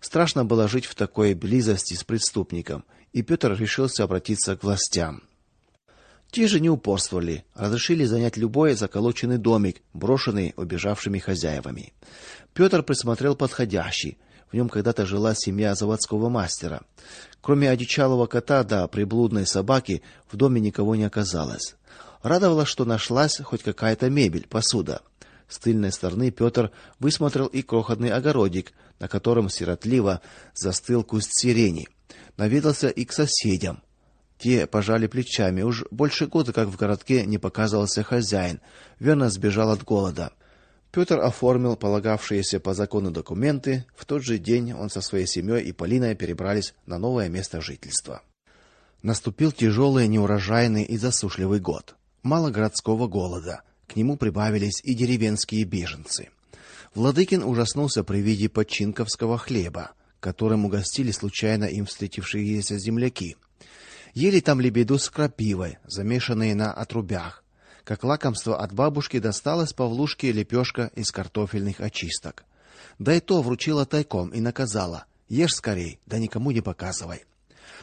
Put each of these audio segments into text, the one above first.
Страшно было жить в такой близости с преступником, и Петр решился обратиться к властям. Те же не упорствовали, разрешили занять любой заколоченный домик, брошенный убежавшими хозяевами. Петр присмотрел подходящий. В нем когда-то жила семья заводского мастера. Кроме одичалого кота да приблудной собаки, в доме никого не оказалось. Радовало, что нашлась хоть какая-то мебель, посуда. С тыльной стороны Петр высмотрел и крохотный огородик, на котором сиротливо застыл куст сирени. Наведался и к соседям. Те пожали плечами. Уж больше года как в городке не показывался хозяин. Верно сбежал от голода. Петр оформил полагавшиеся по закону документы. В тот же день он со своей семьей и Полиной перебрались на новое место жительства. Наступил тяжелый, неурожайный и засушливый год. Мало городского голода. К нему прибавились и деревенские беженцы. Владыкин ужаснулся при виде подчинковского хлеба, которым угостили случайно им встретившиеся земляки. Ели там лебеду с крапивой, замешанные на отрубях. Как лакомство от бабушки досталось Павлушке лепешка из картофельных очисток. Да и то вручила тайком и наказала: "Ешь скорей, да никому не показывай".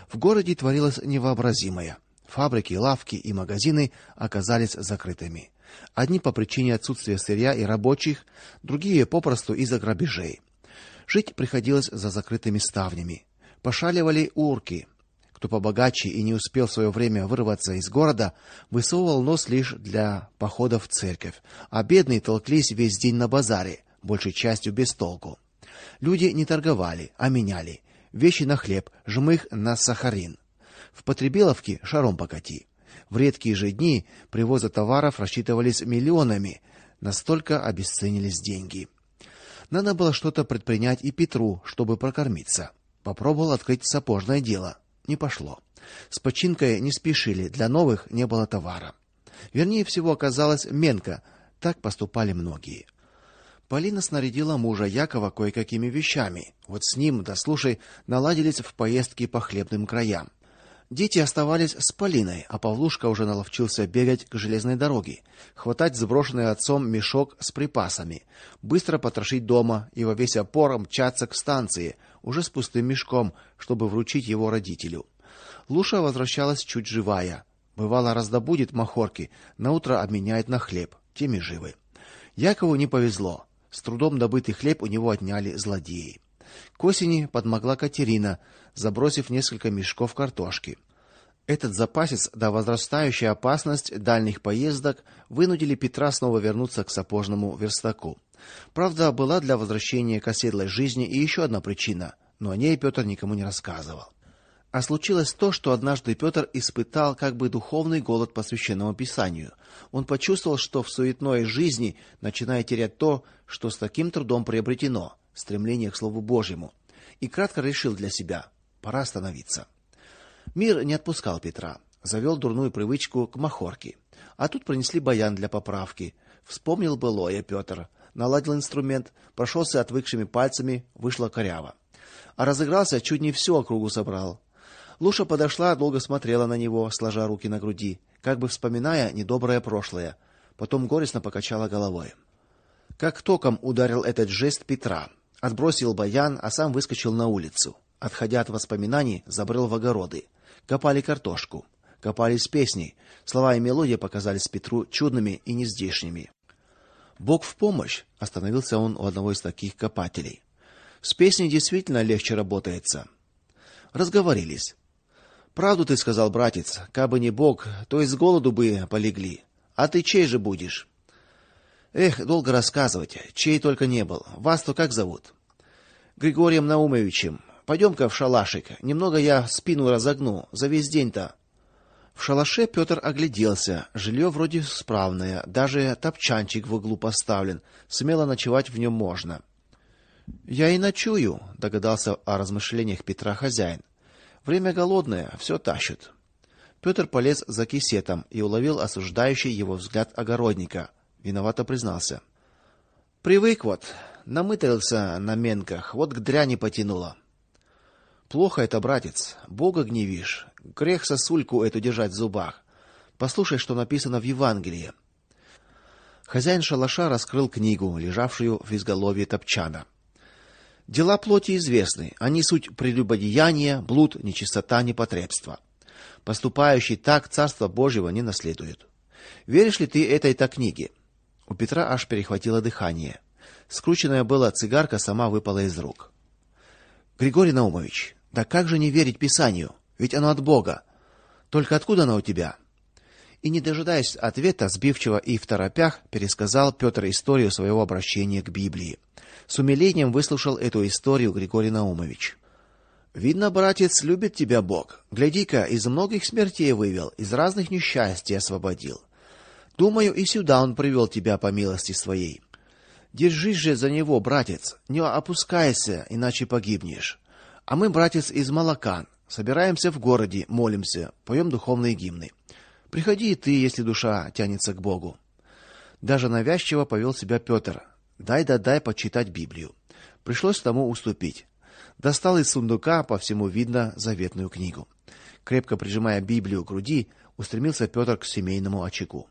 В городе творилось невообразимое. Фабрики, лавки и магазины оказались закрытыми. Одни по причине отсутствия сырья и рабочих, другие попросту из-за грабежей. Жить приходилось за закрытыми ставнями. Пошаливали урки, кто побогаче и не успел в свое время вырваться из города, высовывал нос лишь для похода в церковь, а бедные толклись весь день на базаре, большей частью без толку. Люди не торговали, а меняли вещи на хлеб, жмых на сахарин. В потребеловке шаром покати. В редкие же дни привоза товаров рассчитывались миллионами, настолько обесценились деньги. Надо было что-то предпринять и Петру, чтобы прокормиться. Попробовал открыть сапожное дело не пошло. С починкой не спешили, для новых не было товара. Вернее всего оказалось менка. Так поступали многие. Полина снарядила мужа Якова кое-какими вещами. Вот с ним, да слушай, наладились в поездки по хлебным краям. Дети оставались с Полиной, а Павлушка уже наловчился бегать к железной дороге, хватать сброшенный отцом мешок с припасами, быстро потрошить дома и во весь опор мчаться к станции, уже с пустым мешком, чтобы вручить его родителю. Луша возвращалась чуть живая. Бывало раздобудет махорки, на утро обменяет на хлеб, теми живы. Якову не повезло. С трудом добытый хлеб у него отняли злодеи. К осени подмогла Катерина, забросив несколько мешков картошки. Этот запасец да возрастающая опасность дальних поездок вынудили Петра снова вернуться к сапожному верстаку. Правда, была для возвращения к оседлой жизни и еще одна причина, но о ней Петр никому не рассказывал. А случилось то, что однажды Петр испытал как бы духовный голод по священному писанию. Он почувствовал, что в суетной жизни начинает терять то, что с таким трудом приобретено стремление к слову Божьему. И кратко решил для себя: пора остановиться. Мир не отпускал Петра, завел дурную привычку к махорке. А тут принесли баян для поправки. Вспомнил былое Петр, наладил инструмент, прошелся отвыкшими пальцами, вышло коряво. А разыгрался, чуть не всю округу собрал. Луша подошла, долго смотрела на него, сложа руки на груди, как бы вспоминая недоброе прошлое. Потом горестно покачала головой. Как током ударил этот жест Петра. Отбросил баян, а сам выскочил на улицу. Отходя от воспоминаний, забрел в огороды. Копали картошку, копали с песней. Слова и мелодия показались Петру чудными и нездешними. Бог в помощь, остановился он у одного из таких копателей. С песней действительно легче работается. Разговорились. Правду ты сказал, братец, кабы не Бог, то из голоду бы полегли. А ты чей же будешь? Эх, долго рассказывать, чей только не был. Вас-то как зовут? Григорием Наумовичем. Пойдем-ка в шалашик. Немного я спину разогну, за весь день-то. В шалаше Петр огляделся. Жилье вроде справное, даже топчанчик в углу поставлен. Смело ночевать в нем можно. Я и ночую, догадался о размышлениях Петра хозяин. Время голодное, все тащит. Петр полез за кисетом и уловил осуждающий его взгляд огородника виновато признался. Привык вот, намытрился на менках, вот к дряни потянуло. Плохо это, братец. Бога гневишь. Грех сосульку эту держать в зубах. Послушай, что написано в Евангелии. Хозяин шалаша раскрыл книгу, лежавшую в изголовье топчана. Дела плоти известны, они суть прелюбодеяние, блуд, нечистота, непотребство. Поступающий так царство Божьего не наследует. Веришь ли ты этой-то книге? У Петра аж перехватило дыхание. Скрученная была цигарка сама выпала из рук. Григорий Наумович, да как же не верить Писанию? Ведь оно от Бога. Только откуда оно у тебя? И не дожидаясь ответа, сбивчиво и в торопях пересказал Петр историю своего обращения к Библии. С умилением выслушал эту историю Григорий Наумович. Видно, братец, любит тебя Бог. Гляди-ка, из многих смертей вывел, из разных несчастий освободил. Думаю, и сюда он привел тебя по милости своей. Держись же за него, братец, не опускайся, иначе погибнешь. А мы, братец, из Малакан, собираемся в городе, молимся, поем духовные гимны. Приходи и ты, если душа тянется к Богу. Даже навязчиво повел себя Петр. Дай да дай почитать Библию. Пришлось тому уступить. Достал из сундука, по всему видно, заветную книгу. Крепко прижимая Библию к груди, устремился Петр к семейному очагу.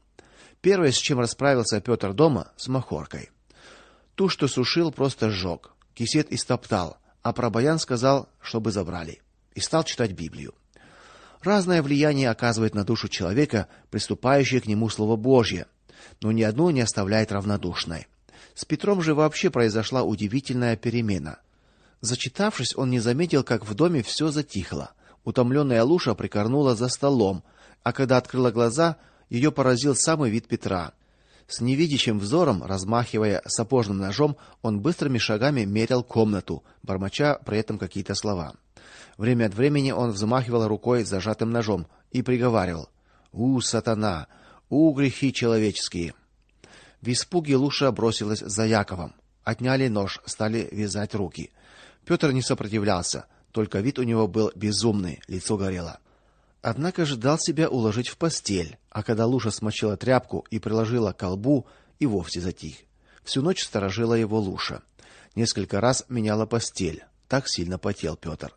Первое, с чем расправился Петр дома, с махоркой. Ту, что сушил, просто сжег. Кисет истоптал, а про баян сказал, чтобы забрали. И стал читать Библию. Разное влияние оказывает на душу человека, приступающее к нему слово Божье, но ни одно не оставляет равнодушной. С Петром же вообще произошла удивительная перемена. Зачитавшись, он не заметил, как в доме все затихло. Утомленная Луша прикорнула за столом, а когда открыла глаза, ее поразил самый вид Петра. С невидящим взором, размахивая сапожным ножом, он быстрыми шагами мерил комнату, бормоча при этом какие-то слова. Время от времени он взмахивал рукой с зажатым ножом и приговаривал: "У сатана, у грехи человеческие". В испуге Луша бросилась за Яковом. Отняли нож, стали вязать руки. Петр не сопротивлялся, только вид у него был безумный, лицо горело. Однако же дал себя уложить в постель, а когда Луша смочила тряпку и приложила к колбу, и вовсе затих. Всю ночь сторожила его Луша. Несколько раз меняла постель. Так сильно потел Петр.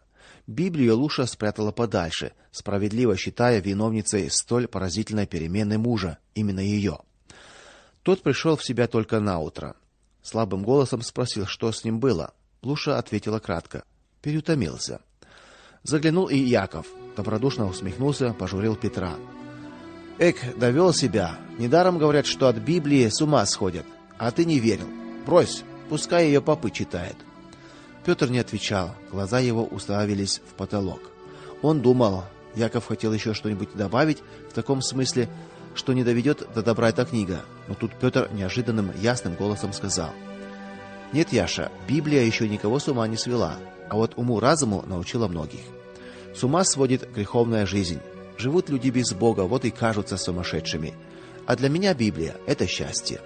Библию Луша спрятала подальше, справедливо считая виновницей столь поразительной перемены мужа, именно ее. Тот пришел в себя только на утро. Слабым голосом спросил, что с ним было. Луша ответила кратко: переутомился. Заглянул и Яков, добродушно усмехнулся, пожурил Петра. Эк, довел себя. Недаром говорят, что от Библии с ума сходят, а ты не верил. Брось, пускай ее попы читает. Петр не отвечал, глаза его уставились в потолок. Он думал, Яков хотел еще что-нибудь добавить в таком смысле, что не доведет до добра эта книга, но тут Петр неожиданным ясным голосом сказал: нет, Яша, Библия еще никого с ума не свела, а вот уму-разуму научила многих. С ума сводит греховная жизнь. Живут люди без Бога, вот и кажутся сумасшедшими. А для меня Библия это счастье.